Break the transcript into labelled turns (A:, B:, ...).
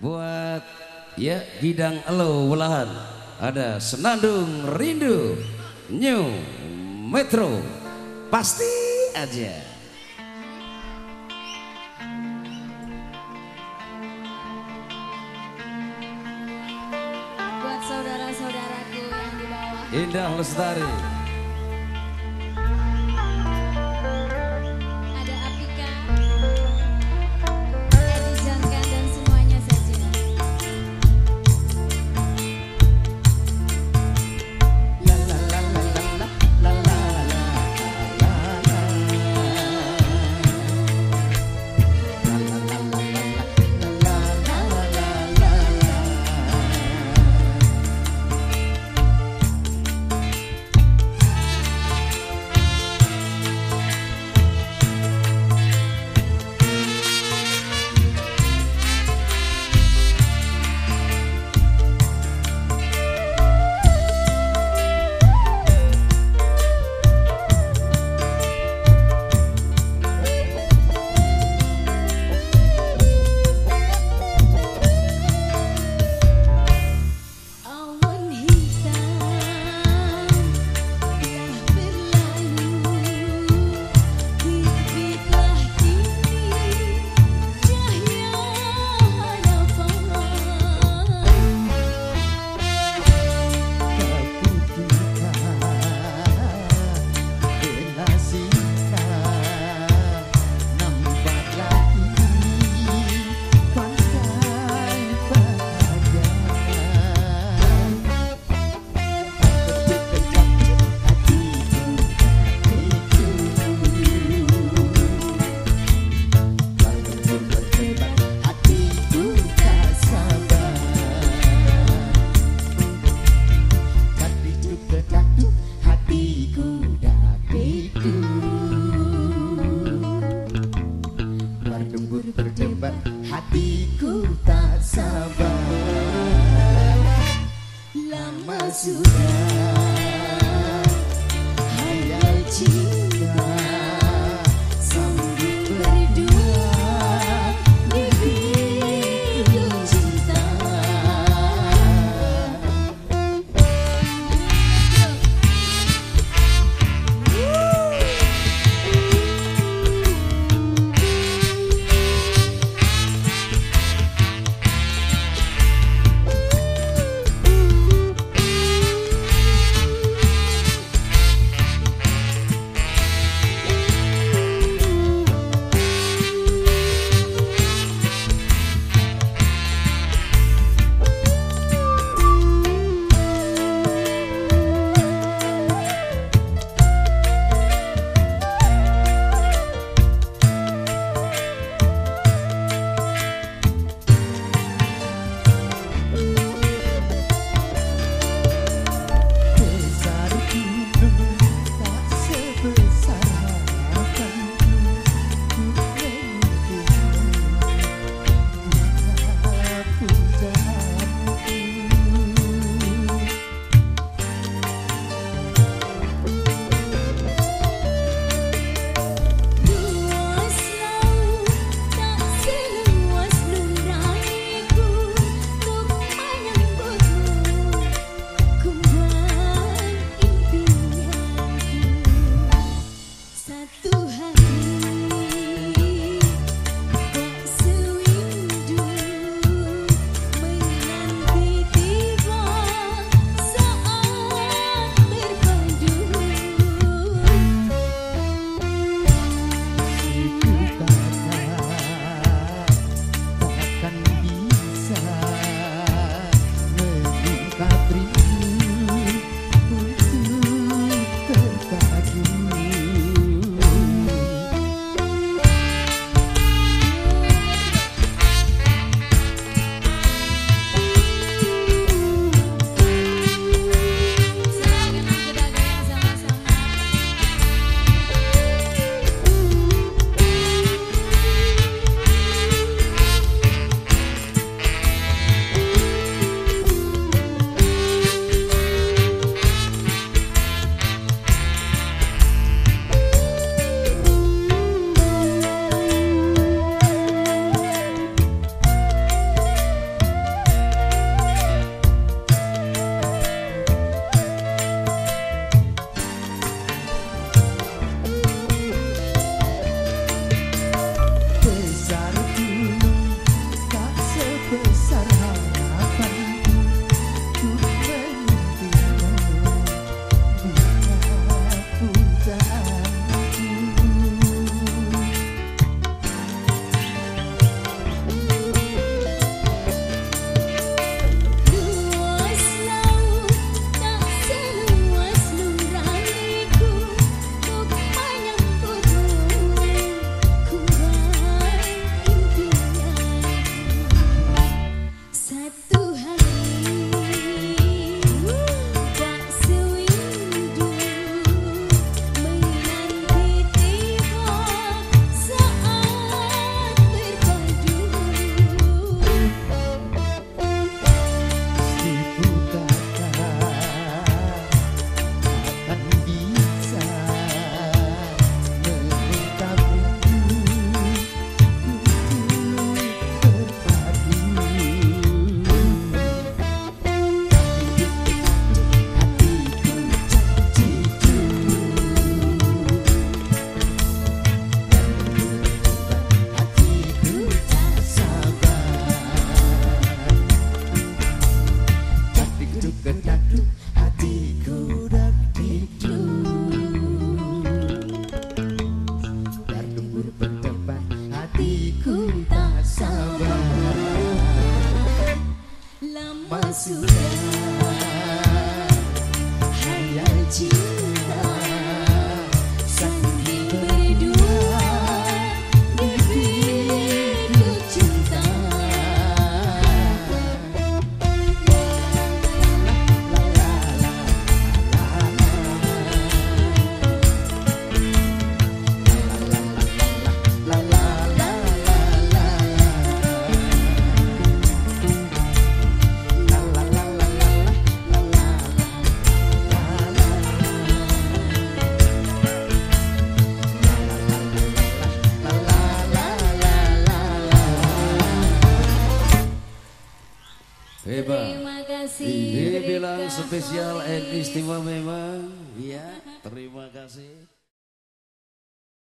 A: buat ya bidang elo welahan. Ada senandung rindu new metro. Pasti aja.
B: Buat saudara-saudaraku yang di bawah.
A: Indah lestari
B: sudah Hayal cinta
C: Hebat.
B: Terima kasih
C: Dibilang
B: Rika
C: spesial
B: Khalid.
C: istimewa memang. Ya, terima kasih.